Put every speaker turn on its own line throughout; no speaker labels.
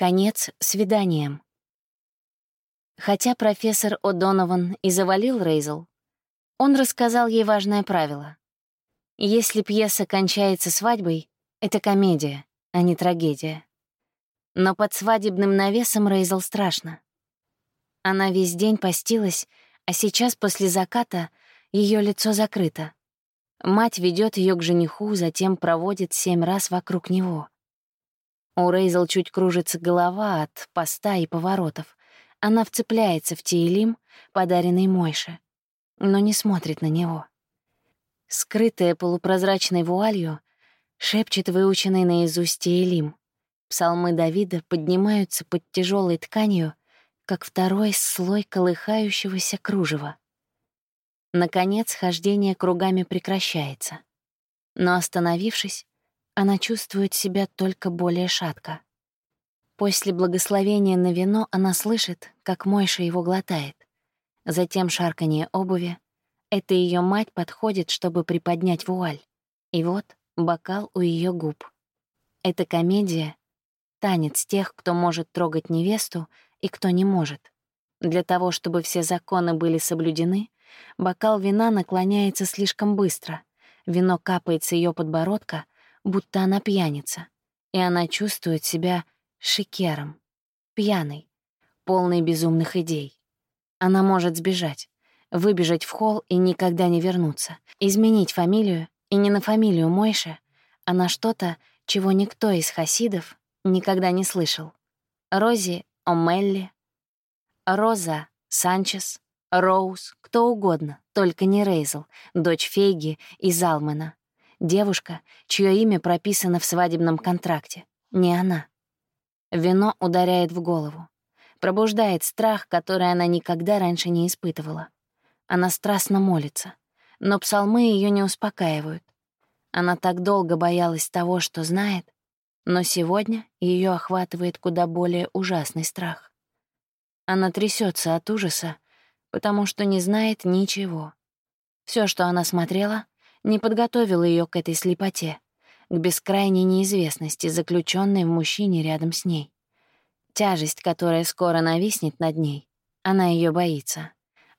Конец свиданием. Хотя профессор О'Донован и завалил Рейзел, он рассказал ей важное правило. Если пьеса кончается свадьбой, это комедия, а не трагедия. Но под свадебным навесом Рейзел страшно. Она весь день постилась, а сейчас после заката ее лицо закрыто. Мать ведет ее к жениху, затем проводит семь раз вокруг него. У Рейзел чуть кружится голова от поста и поворотов. Она вцепляется в Тиелим, подаренный Мойше, но не смотрит на него. Скрытая полупрозрачной вуалью, шепчет выученный наизусть Тиелим. Псалмы Давида поднимаются под тяжелой тканью, как второй слой колыхающегося кружева. Наконец, хождение кругами прекращается. Но остановившись, она чувствует себя только более шатко. После благословения на вино она слышит, как Мойша его глотает. Затем шарканье обуви. Это ее мать подходит, чтобы приподнять вуаль. И вот бокал у ее губ. Это комедия — танец тех, кто может трогать невесту и кто не может. Для того, чтобы все законы были соблюдены, бокал вина наклоняется слишком быстро. Вино капает с ее подбородка, будто она пьяница, и она чувствует себя шикером, пьяной, полной безумных идей. Она может сбежать, выбежать в холл и никогда не вернуться, изменить фамилию, и не на фамилию Мойше, а на что-то, чего никто из хасидов никогда не слышал. Рози О'Мелли, Роза Санчес, Роуз, кто угодно, только не Рейзел, дочь Фейги и Залмена. Девушка, чье имя прописано в свадебном контракте. Не она. Вино ударяет в голову. Пробуждает страх, который она никогда раньше не испытывала. Она страстно молится. Но псалмы ее не успокаивают. Она так долго боялась того, что знает, но сегодня ее охватывает куда более ужасный страх. Она трясется от ужаса, потому что не знает ничего. Все, что она смотрела, не подготовил ее к этой слепоте, к бескрайней неизвестности, заключенной в мужчине рядом с ней. Тяжесть, которая скоро нависнет над ней, она ее боится.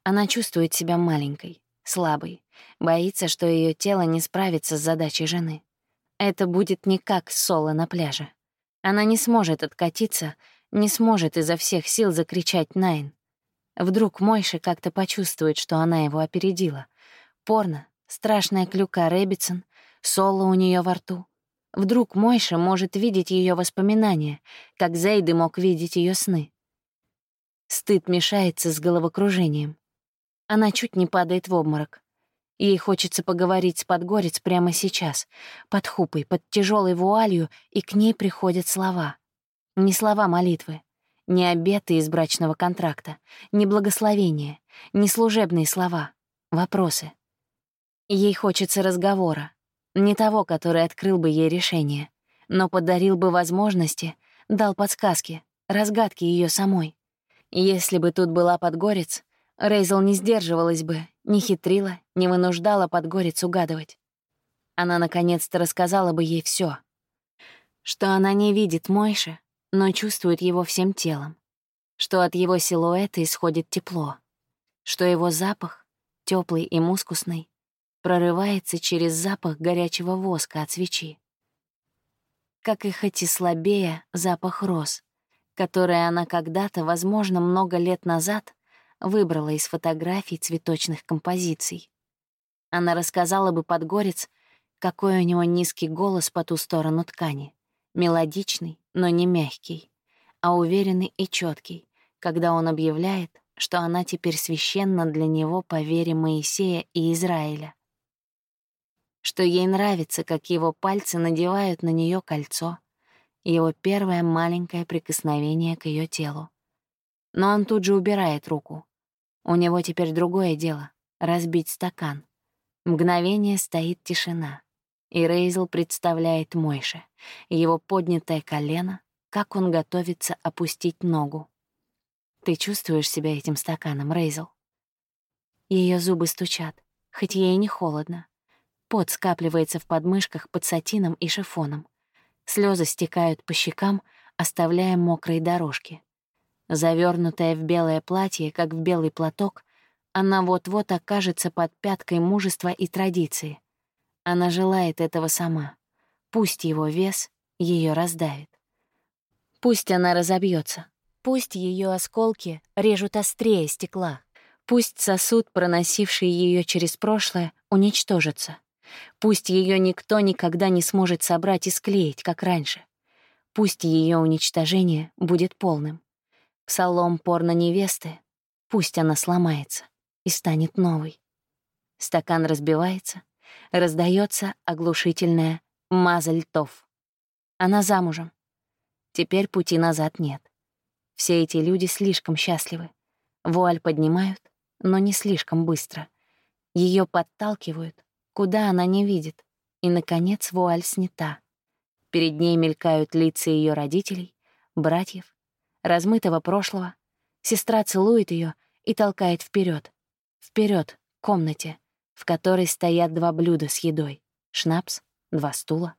Она чувствует себя маленькой, слабой, боится, что ее тело не справится с задачей жены. Это будет не как соло на пляже. Она не сможет откатиться, не сможет изо всех сил закричать «Найн». Вдруг Мойша как-то почувствует, что она его опередила. Порно, страшная клюка Рэббитсон, соло у нее во рту. Вдруг Мойша может видеть ее воспоминания, как Зейды мог видеть ее сны. Стыд мешается с головокружением. Она чуть не падает в обморок. Ей хочется поговорить с Подгорец прямо сейчас, под хупой, под тяжелой вуалью, и к ней приходят слова. Не слова молитвы, не обеты из брачного контракта, не благословения, не служебные слова, вопросы. Ей хочется разговора, не того, который открыл бы ей решение, но подарил бы возможности, дал подсказки, разгадки ее самой. Если бы тут была Подгорец, Рейзел не сдерживалась бы, не хитрила, не вынуждала Подгорец угадывать. Она наконец-то рассказала бы ей все, Что она не видит Мойши, но чувствует его всем телом. Что от его силуэта исходит тепло. Что его запах, теплый и мускусный, прорывается через запах горячего воска от свечи. Как и хоть и слабее запах роз, который она когда-то, возможно, много лет назад, выбрала из фотографий цветочных композиций. Она рассказала бы Подгорец, какой у него низкий голос по ту сторону ткани, мелодичный, но не мягкий, а уверенный и четкий, когда он объявляет, что она теперь священна для него по вере Моисея и Израиля что ей нравится, как его пальцы надевают на нее кольцо, его первое маленькое прикосновение к ее телу. Но он тут же убирает руку. У него теперь другое дело — разбить стакан. Мгновение стоит тишина, и Рейзел представляет Мойше, его поднятое колено, как он готовится опустить ногу. Ты чувствуешь себя этим стаканом, Рейзел? Ее зубы стучат, хоть ей не холодно. Пот скапливается в подмышках под сатином и шифоном. Слезы стекают по щекам, оставляя мокрые дорожки. Завернутая в белое платье, как в белый платок, она вот-вот окажется под пяткой мужества и традиции. Она желает этого сама. Пусть его вес ее раздавит. Пусть она разобьется. Пусть ее осколки режут острее стекла. Пусть сосуд, проносивший ее через прошлое, уничтожится. Пусть ее никто никогда не сможет собрать и склеить, как раньше. Пусть ее уничтожение будет полным. Псалом порно-невесты, пусть она сломается и станет новой. Стакан разбивается, раздается оглушительная «мазальтов». Она замужем. Теперь пути назад нет. Все эти люди слишком счастливы. Вуаль поднимают, но не слишком быстро. Ее подталкивают, куда она не видит. И, наконец, вуаль снята. Перед ней мелькают лица ее родителей, братьев, размытого прошлого. Сестра целует ее и толкает вперед, вперед к комнате, в которой стоят два блюда с едой, шнапс, два стула.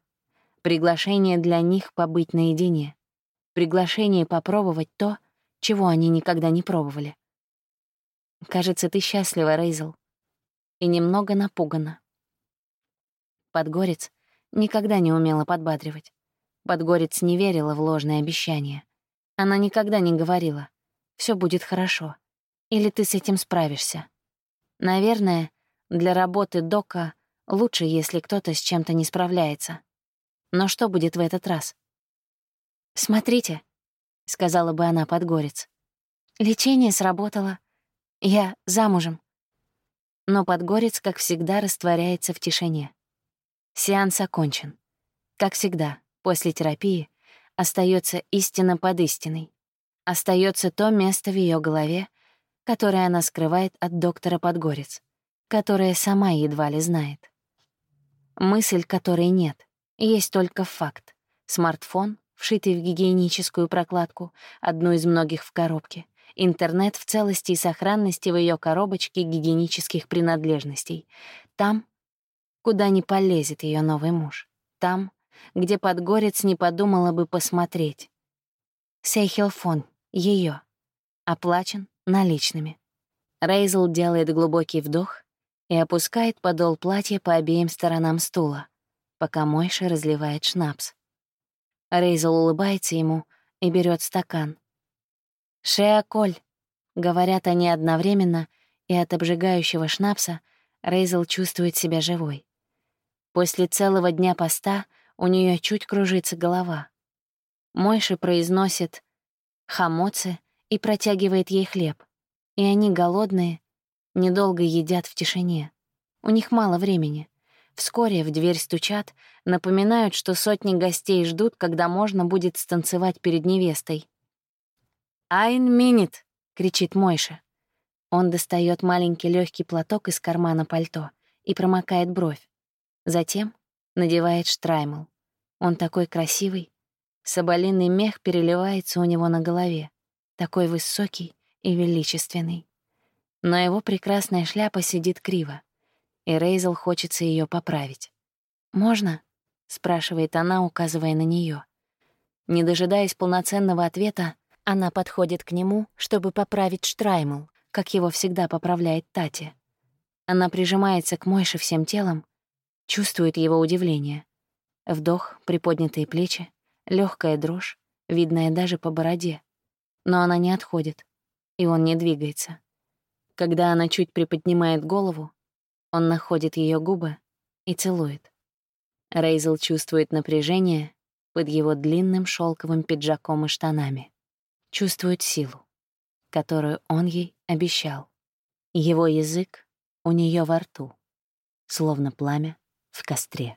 Приглашение для них побыть наедине. Приглашение попробовать то, чего они никогда не пробовали. Кажется, ты счастлива, Рейзел. И немного напугана. Подгорец никогда не умела подбадривать. Подгорец не верила в ложные обещания. Она никогда не говорила «всё будет хорошо» или «ты с этим справишься». Наверное, для работы дока лучше, если кто-то с чем-то не справляется. Но что будет в этот раз? «Смотрите», — сказала бы она Подгорец. «Лечение сработало. Я замужем». Но Подгорец, как всегда, растворяется в тишине. Сеанс окончен. Как всегда, после терапии остается истина под истиной. Остается то место в ее голове, которое она скрывает от доктора Подгорец, которое сама едва ли знает. Мысль, которой нет, есть только факт. Смартфон, вшитый в гигиеническую прокладку, одну из многих в коробке. Интернет в целости и сохранности в ее коробочке гигиенических принадлежностей. Там, куда не полезет ее новый муж. Там, где подгорец не подумала бы посмотреть. Сейхелфон, ее, оплачен наличными. Рейзел делает глубокий вдох и опускает подол платья по обеим сторонам стула, пока Мойша разливает шнапс. Рейзел улыбается ему и берет стакан. «Шеа-коль», — говорят они одновременно, и от обжигающего шнапса Рейзел чувствует себя живой. После целого дня поста у нее чуть кружится голова. Мойши произносит «хамоцы» и протягивает ей хлеб. И они голодные, недолго едят в тишине. У них мало времени. Вскоре в дверь стучат, напоминают, что сотни гостей ждут, когда можно будет станцевать перед невестой. «Айн минит!» — кричит Мойша. Он достает маленький легкий платок из кармана пальто и промокает бровь. Затем надевает штраймл. Он такой красивый. Соболиный мех переливается у него на голове. Такой высокий и величественный. Но его прекрасная шляпа сидит криво, и Рейзел хочется ее поправить. «Можно?» — спрашивает она, указывая на нее. Не дожидаясь полноценного ответа, она подходит к нему, чтобы поправить штраймл, как его всегда поправляет Тати. Она прижимается к Мойше всем телом, Чувствует его удивление. Вдох, приподнятые плечи, легкая дрожь, видная даже по бороде. Но она не отходит, и он не двигается. Когда она чуть приподнимает голову, он находит ее губы и целует. Рейзел чувствует напряжение под его длинным шелковым пиджаком и штанами. Чувствует силу, которую он ей обещал. Его язык у нее во рту, словно пламя в костре.